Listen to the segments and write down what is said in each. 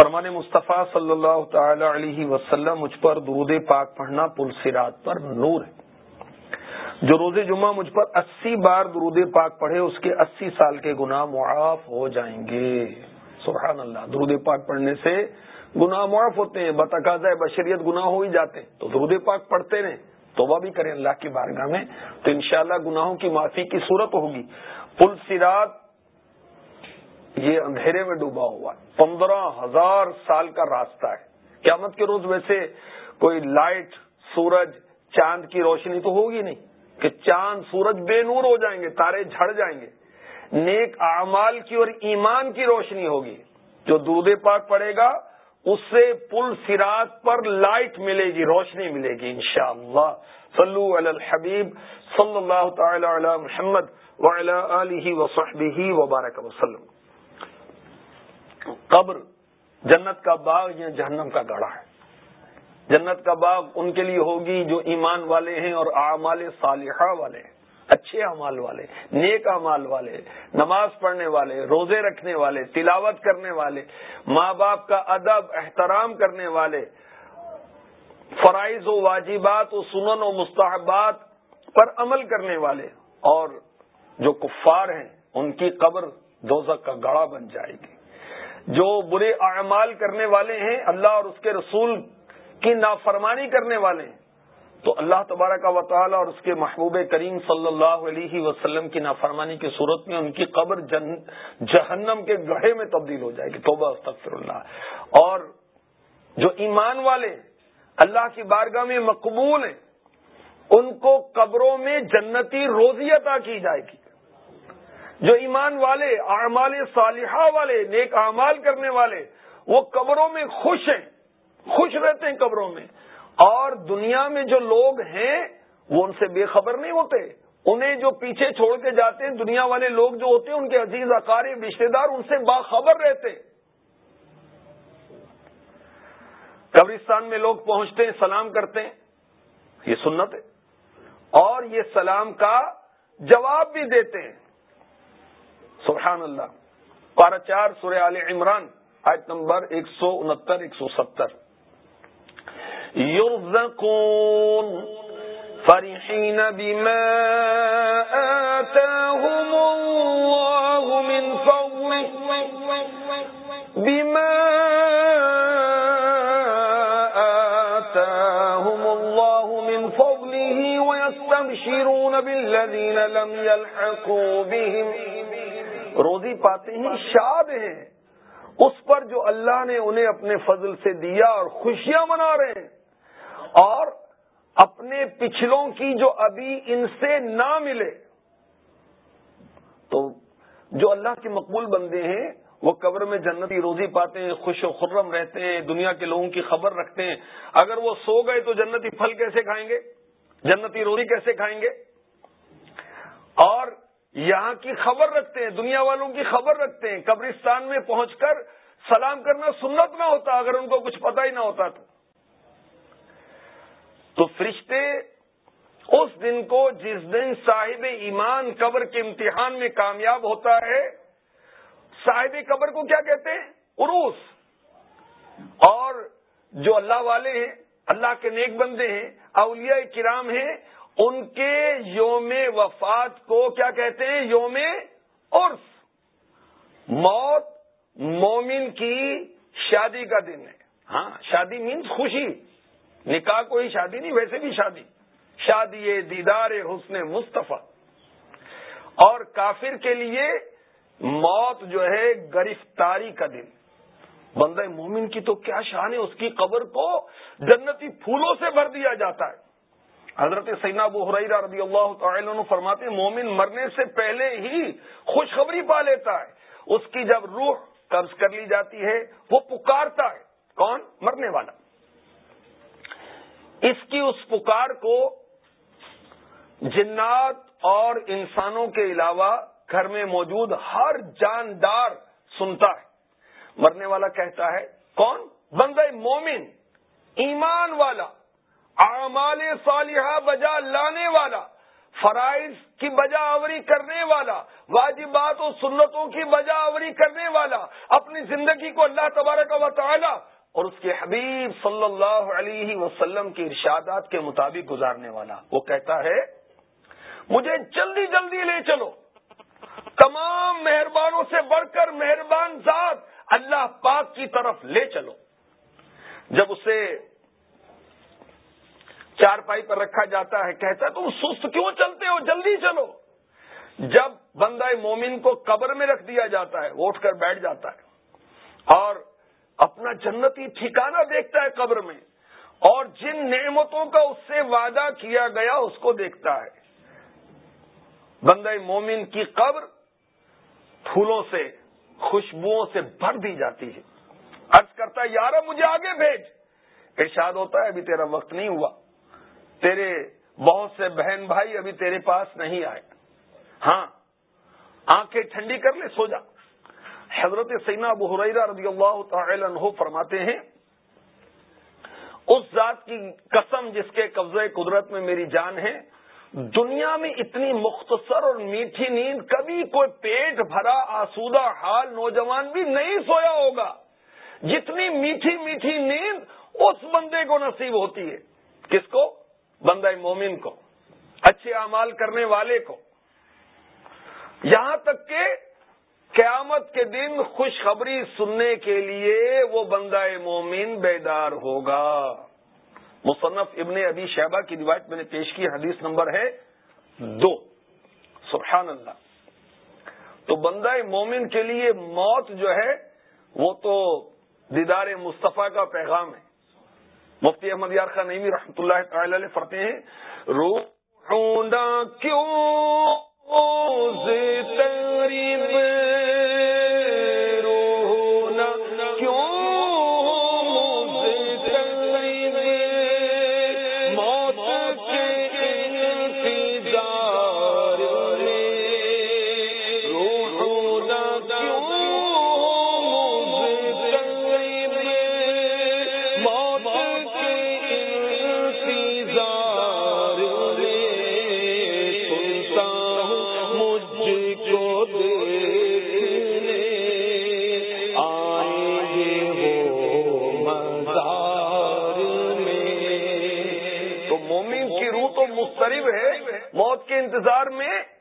فرمان مصطفیٰ صلی اللہ تعالی علیہ وسلم مجھ پر درود پاک پڑھنا پل سرات پر نور ہے۔ جو روز جمعہ مجھ پر اسی بار درود پاک پڑھے، اس کے اسی سال کے گناہ معاف ہو جائیں گے۔ سبحان اللہ، درود پاک پڑھنے سے گناہ معاف ہوتے ہیں بتقاض بشریت گناہ ہو ہی جاتے ہیں۔ تو درود پاک پڑھتے رہیں، توبہ بھی کریں اللہ کی بارگاہ میں، تو انشاءاللہ گناہوں کی معافی کی صورت ہوگی۔ پل سرات یہ اندھیرے میں ڈوبا ہوا۔ ہے پندرہ ہزار سال کا راستہ ہے۔ قیامت کے روز ویسے کوئی لائٹ، سورج، چاند کی روشنی تو ہوگی نہیں کہ چاند، سورج بے نور ہو جائیں گے، تارے جھڑ جائیں گے۔ نیک اعمال کی اور ایمان کی روشنی ہوگی۔ جو دودھ پاک پڑے گا، اس سے پل سراط پر لائٹ ملے گی، روشنی ملے گی، انشاءاللہ۔ صلو علی الحبیب صلی اللہ تعالی علی محمد وعلی آلہ وصحبہ وبارک وسلم۔ قبر جنت کا باغ یا جہنم کا گڑھا ہے۔ جنت کا باغ ان کے لیے ہوگی جو ایمان والے ہیں اور اعمال صالحہ والے ہیں، اچھے اعمال والے، نیک اعمال والے، نماز پڑھنے والے، روزے رکھنے والے، تلاوت کرنے والے، ماں باپ کا ادب، احترام کرنے والے، فرائض و واجبات و سنن و مستحبات پر عمل کرنے والے اور جو کفار ہیں، ان کی قبر دوزک کا گڑا بن جائے گی۔ جو برے اعمال کرنے والے ہیں، اللہ اور اس کے رسول کی نافرمانی کرنے والے ہیں، تو اللہ تبارہ کا وطالعہ اور اس کے محبوب کریم صلی اللہ علیہ وسلم کی نافرمانی کی صورت میں ان کی قبر جن، جہنم کے گڑھے میں تبدیل ہو جائے گی۔ توبہ، استغفر اللہ۔ اور جو ایمان والے اللہ کی بارگاہ میں مقبول ہیں، ان کو قبروں میں جنتی روزی عطا کی جائے گی۔ جو ایمان والے، اعمال صالحہ والے، نیک اعمال کرنے والے، وہ قبروں میں خوش ہیں، خوش رہتے ہیں قبروں میں۔ اور دنیا میں جو لوگ ہیں، وہ ان سے بے خبر نہیں ہوتے۔ انہیں جو پیچھے چھوڑ کے جاتے ہیں، دنیا والے لوگ جو ہوتے ہیں، ان کے عزیز اقارب رشتے دار، ان سے باخبر رہتے۔ قبرستان میں لوگ پہنچتے ہیں، سلام کرتے ہیں۔ یہ سنت ہے۔ اور یہ سلام کا جواب بھی دیتے ہیں۔ سبحان اللہ. پارا چار سورہ عال عمران، آیت نمبر ایک سو انہتر، ایک سو ستر. یورزقون فرحین بما آتاهم الله من فضله، بما آتاهم الله من فضله، ويستبشرون بالذين لم يلحقوا بهم. روزی پاتے ہیں، شاد ہیں۔ اس پر جو اللہ نے انہیں اپنے فضل سے دیا اور خوشیاں منا رہے ہیں، اور اپنے پچھلوں کی جو ابھی ان سے نہ ملے، تو جو اللہ کے مقبول بندے ہیں، وہ قبر میں جنتی روزی پاتے ہیں، خوش و خرم رہتے ہیں، دنیا کے لوگوں کی خبر رکھتے ہیں۔ اگر وہ سو گئے تو جنتی پھل کیسے کھائیں گے؟ جنتی روزی کیسے کھائیں گے؟ یہاں کی خبر رکھتے ہیں، دنیا والوں کی خبر رکھتے ہیں۔ قبرستان میں پہنچ کر سلام کرنا سنت نہ ہوتا، اگر ان کو کچھ پتا ہی نہ ہوتا تو۔ تو فرشتے اس دن کو جس دن صاحب ایمان قبر کے امتحان میں کامیاب ہوتا ہے، صاحب قبر کو کیا کہتے ہیں؟ عروس۔ اور جو اللہ والے ہیں، اللہ کے نیک بندے ہیں، اولیاء کرام ہیں ان کے یوم وفات کو کیا کہتے ہیں؟ یوم عرف۔ موت مومن کی شادی کا دن ہے۔ ہاں شادی مینس خوشی۔ نکاح کوئی شادی نہیں، ویسے بھی شادی۔ شادی دیدار حسن مصطفیٰ۔ اور کافر کے لیے موت جو ہے، گرفتاری کا دن۔ بندہ مومن کی تو کیا شان ہے، اس کی قبر کو جنتی پھولوں سے بھر دیا جاتا ہے۔ حضرت سینا ابو حریرہ رضی اللہ تعالی عنہ فرماتے ہیں، مومن مرنے سے پہلے ہی خوشخبری پا لیتا ہے۔ اس کی جب روح قبض کر لی جاتی ہے، وہ پکارتا ہے۔ کون؟ مرنے والا۔ اس کی اس پکار کو جنات اور انسانوں کے علاوہ گھر میں موجود ہر جاندار سنتا ہے۔ مرنے والا کہتا ہے، کون؟ بندہ مومن، ایمان والا۔ اعمال صالحہ بجا لانے والا، فرائض کی بجا آوری کرنے والا، واجبات و سنتوں کی بجا آوری کرنے والا، اپنی زندگی کو اللہ تبارک و تعالی اور اس کے حبیب صلی اللہ علیہ وسلم کے ارشادات کے مطابق گزارنے والا۔ وہ کہتا ہے، مجھے جلدی جلدی لے چلو۔ تمام مہربانوں سے بڑھ کر مہربان ذات اللہ پاک کی طرف لے چلو۔ جب اسے چار پائی پر رکھا جاتا ہے، کہتا ہے، تم سست کیوں چلتے ہو؟ جلدی چلو۔ جب بندہ مومن کو قبر میں رکھ دیا جاتا ہے، وہ اٹھ کر بیٹھ جاتا ہے اور اپنا جنتی ٹھکانہ دیکھتا ہے قبر میں اور جن نعمتوں کا اس سے وعدہ کیا گیا، اس کو دیکھتا ہے۔ بندہ مومن کی قبر پھولوں سے، خوشبوؤں سے بھر دی جاتی ہے۔ عرض کرتا ہے یار مجھے آگے بھیج۔ ارشاد ہوتا ہے، ابھی تیرا وقت نہیں ہوا۔ تیرے بہت سے بہن بھائی ابھی تیرے پاس نہیں آئے۔ ہاں آنکھیں ٹھنڈی کر لے، سو جا۔ حضرت سینا ابو حریرہ رضی اللہ تعالی عنہ فرماتے ہیں، اس ذات کی قسم جس کے قبضے قدرت میں میری جان ہے، دنیا میں اتنی مختصر اور میٹھی نیند کبھی کوئی پیٹ بھرا آسودہ حال نوجوان بھی نہیں سویا ہوگا۔ جتنی میٹھی میٹھی نیند اس بندے کو نصیب ہوتی ہے۔ کس کو؟ بندہ مومن کو، اچھے اعمال کرنے والے کو۔ یہاں تک کہ قیامت کے دن خوشخبری سننے کے لیے وہ بندہ مومن بیدار ہوگا۔ مصنف ابن ابی شہبہ کی روایت میں نے پیش کی، حدیث نمبر ہے دو۔ سبحان اللہ۔ تو بندہ مومن کے لیے موت جو ہے، وہ تو دیدار مصطفیٰ کا پیغام ہے۔ مفتی احمد یار خان نئی رحمۃ اللہ تعالی علیہ فرتے ہیں رو کیوں؟ انتظار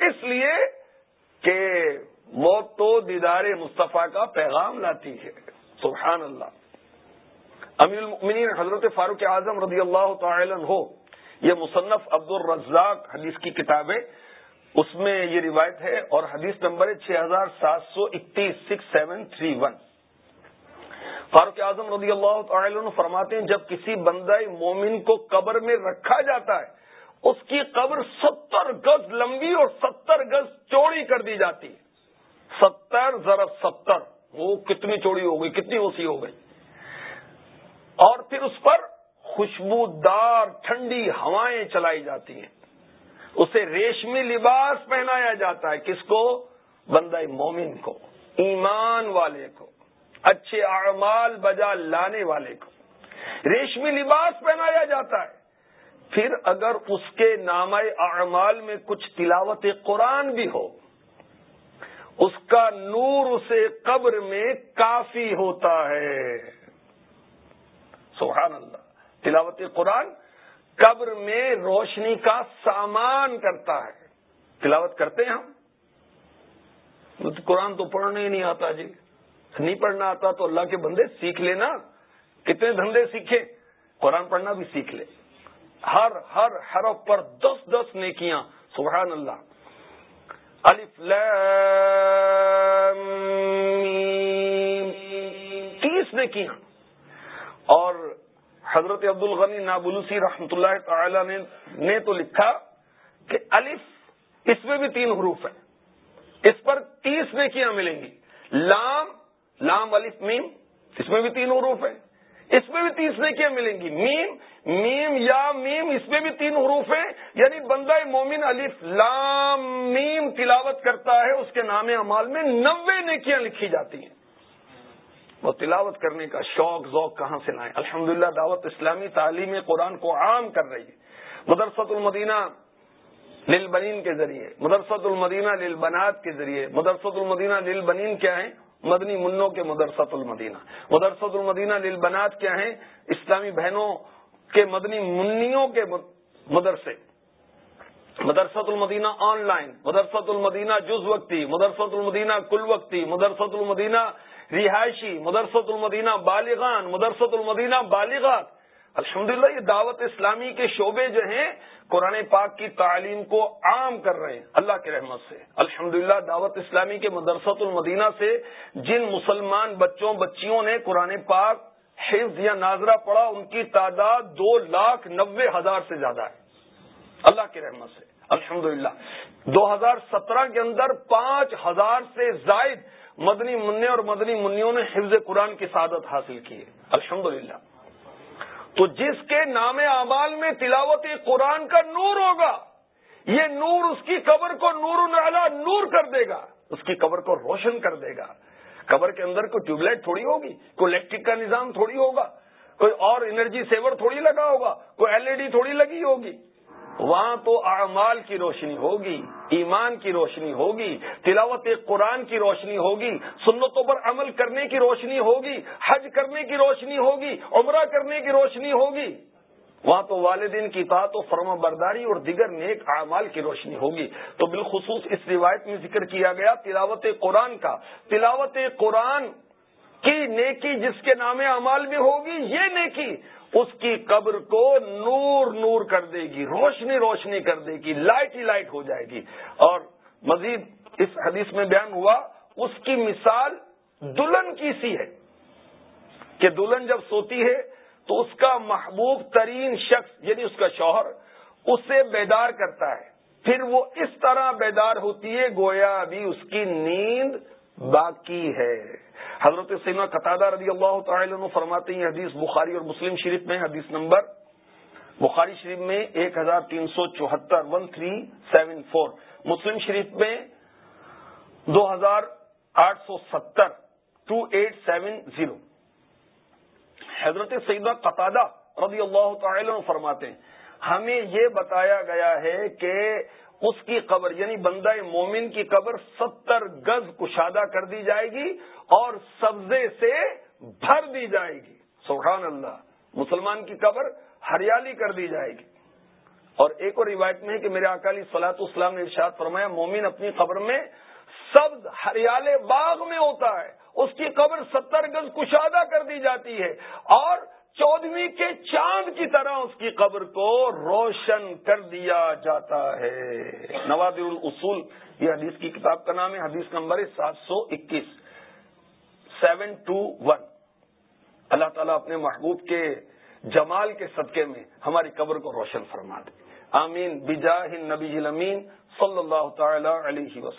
اس لیے کہ موت تو دیدار مصطفیٰ کا پیغام لاتی ہے۔ سبحان اللہ۔ امیر المؤمنین حضرت فاروق اعظم رضی اللہ تعالی ہو یہ مصنف عبد الرزاق حدیث کی کتاب ہے۔ اس میں یہ روایت ہے اور حدیث نمبر چھ ہزار سات سو اکتیس، six, seven, three, one. Farooq Azam رضی اللہ تعالی عنہ فرماتے ہیں، جب کسی بندہ مومن کو قبر میں رکھا جاتا ہے اس کی قبر ستر گز لمبی اور ستر گز چوڑی کر دی جاتی ستر ضرب ستر۔ وہ کتنی چوڑی ہو گئی، کتنی اوسی ہو گئی۔ اور پھر اس پر خوشبودار ٹھنڈی ہوائیں چلائی جاتی ہیں۔ اسے ریشمی لباس پہنایا جاتا ہے۔ کس کو؟ بندہ مومن کو، ایمان والے کو، اچھے اعمال بجا لانے والے کو۔ ریشمی لباس پہنایا جاتا ہے۔ پھر اگر اس کے نام اعمال میں کچھ تلاوت قرآن بھی ہو، اس کا نور اسے قبر میں کافی ہوتا ہے۔ سبحان اللہ۔ تلاوت قرآن قبر میں روشنی کا سامان کرتا ہے۔ تلاوت کرتے ہیں ہم؟ قرآن تو پڑھنے ہی نہیں آتا جی۔ نہیں پڑھنا آتا تو اللہ کے بندے سیکھ لینا۔ کتنے دھندے سیکھے؟ قرآن پڑھنا بھی سیکھ لے۔ ہر ہر حرف پر دس دس نیکیاں، سبحان اللہ۔ الف تیس نیکیاں۔ اور حضرت عبد الغنی نابلوسی رحمت اللہ تعالی نے نے تو لکھا کہ الف اس میں بھی تین حروف ہیں۔ اس پر تیس نیکیاں ملیں گی۔ لام لام، الف، میم، اس میں بھی تین حروف ہیں۔ اس میں بھی تیس نیکیاں ملیں گی؟ میم میم یا میم، اس میں بھی تین حروف ہیں۔ یعنی بندہ مومن الف لام میم تلاوت کرتا ہے، اس کے نام امال میں نوے نیکیاں لکھی جاتی ہیں۔ وہ تلاوت کرنے کا شوق، ذوق کہاں سے لائیں؟ الحمدللہ، دعوت اسلامی تعلیم قرآن کو عام کر رہی ہے۔ مدرسۃ المدینہ للبنین کے ذریعے، مدرسۃ المدینہ للبنات کے ذریعے، مدرسۃ المدینہ للبنین کیا ہیں؟ مدنی منوں کے مدرسۃ المدینہ۔ مدرسۃ المدینہ للبنات کیا ہیں؟ اسلامی بہنوں کے مدنی منیوں کے مدرسے۔ مدرسۃ المدینہ آن لائن، مدرسۃ المدینہ جز وقتی، مدرسۃ المدینہ کل وقتی، مدرسۃ المدینہ رہائشی، مدرسۃ المدینہ بالغان، مدرسۃ المدینہ بالغات۔ الحمدللہ، یہ دعوت اسلامی کے شعبے جو ہیں، قرآن پاک کی تعلیم کو عام کر رہے ہیں، اللہ کے رحمت سے۔ الحمدللہ، دعوت اسلامی کے مدرسۃ المدینہ سے جن مسلمان بچوں، بچیوں نے قرآن پاک، حفظ یا ناظرہ پڑھا، ان کی تعداد دو لاکھ نبے ہزار سے زیادہ ہے۔ اللہ کی رحمت سے۔ الحمدللہ۔ دو ہزار سترہ کے اندر پانچ ہزار سے زائد مدنی منع اور مدنی منوں نے حفظ قرآن کی سعادت حاصل کی ہے۔ الحمدللہ۔ تو جس کے نام اعمال میں تلاوت قرآن کا نور ہوگا، یہ نور اس کی قبر کو نور نالا نور کر دے گا، اس کی قبر کو روشن کر دے گا۔ قبر کے اندر کوئی ٹیوب لائٹ تھوڑی ہوگی، کوئی الیکٹرک کا نظام تھوڑی ہوگا، کوئی اور انرجی سیور تھوڑی لگا ہوگا، کوئی ایل ای ڈی تھوڑی لگی ہوگی۔ وہاں تو اعمال کی روشنی ہوگی۔ ایمان کی روشنی ہوگی، تلاوت قرآن کی روشنی ہوگی، سنتوں پر عمل کرنے کی روشنی ہوگی، حج کرنے کی روشنی ہوگی، عمرہ کرنے کی روشنی ہوگی۔ وہاں تو والدین کی اطاعت و فرما برداری اور دیگر نیک اعمال کی روشنی ہوگی۔ تو بالخصوص اس روایت میں ذکر کیا گیا، تلاوت قرآن کا۔ تلاوت قرآن کی نیکی جس کے نام اعمال میں ہوگی، یہ نیکی اس کی قبر کو نور نور کر دے گی، روشنی روشنی کر دے گی لائٹ ہی لائٹ ہو جائے گی۔ اور مزید اس حدیث میں بیان ہوا، اس کی مثال دلہن کی سی ہے کہ دلہن جب سوتی ہے تو اس کا محبوب ترین شخص یعنی اس کا شوہر، اسے بیدار کرتا ہے۔ پھر وہ اس طرح بیدار ہوتی ہے، گویا ابھی اس کی نیند باقی ہے۔ حضرت سینا قطع رضی اللہ تعالی عنہ فرماتے ہیں، حدیث بخاری اور مسلم شریف میں، حدیث نمبر بخاری شریف میں ایک ہزار تین سو چوہتر one three seven four. Muslim Sharif میں دو ہزار آٹھ سو ستر ٹو ایٹ سیون زیرو۔ حضرت سیدہ قطع رضی اللہ تعالی عنہ فرماتے ہیں، ہمیں یہ بتایا گیا ہے کہ اس کی قبر یعنی بندہ مومن کی قبر ستر گز کشادہ کر دی جائے گی اور سبزے سے بھر دی جائے گی۔ سبحان اللہ، مسلمان کی قبر ہریالی کر دی جائے گی۔ اور ایک اور روایت میں ہے کہ میرے اکالی سلاط اسلام نے ارشاد فرمایا، مومن اپنی قبر میں سبز ہریالے باغ میں ہوتا ہے، اس کی قبر ستر گز کشادہ کر دی جاتی ہے اور چودہویں کے چاند کی طرح اس کی قبر کو روشن کر دیا جاتا ہے۔ نوادر الاصول، یہ حدیث کی کتاب کا نام ہے، حدیث نمبر ہے سات سو اکیس۔ Seven to one. اللہ تعالیٰ اپنے محبوب کے جمال کے صدقے میں ہماری قبر کو روشن فرما دے۔ آمین۔ بجاہ نبی امین صلی اللہ تعالی علیہ وسلم۔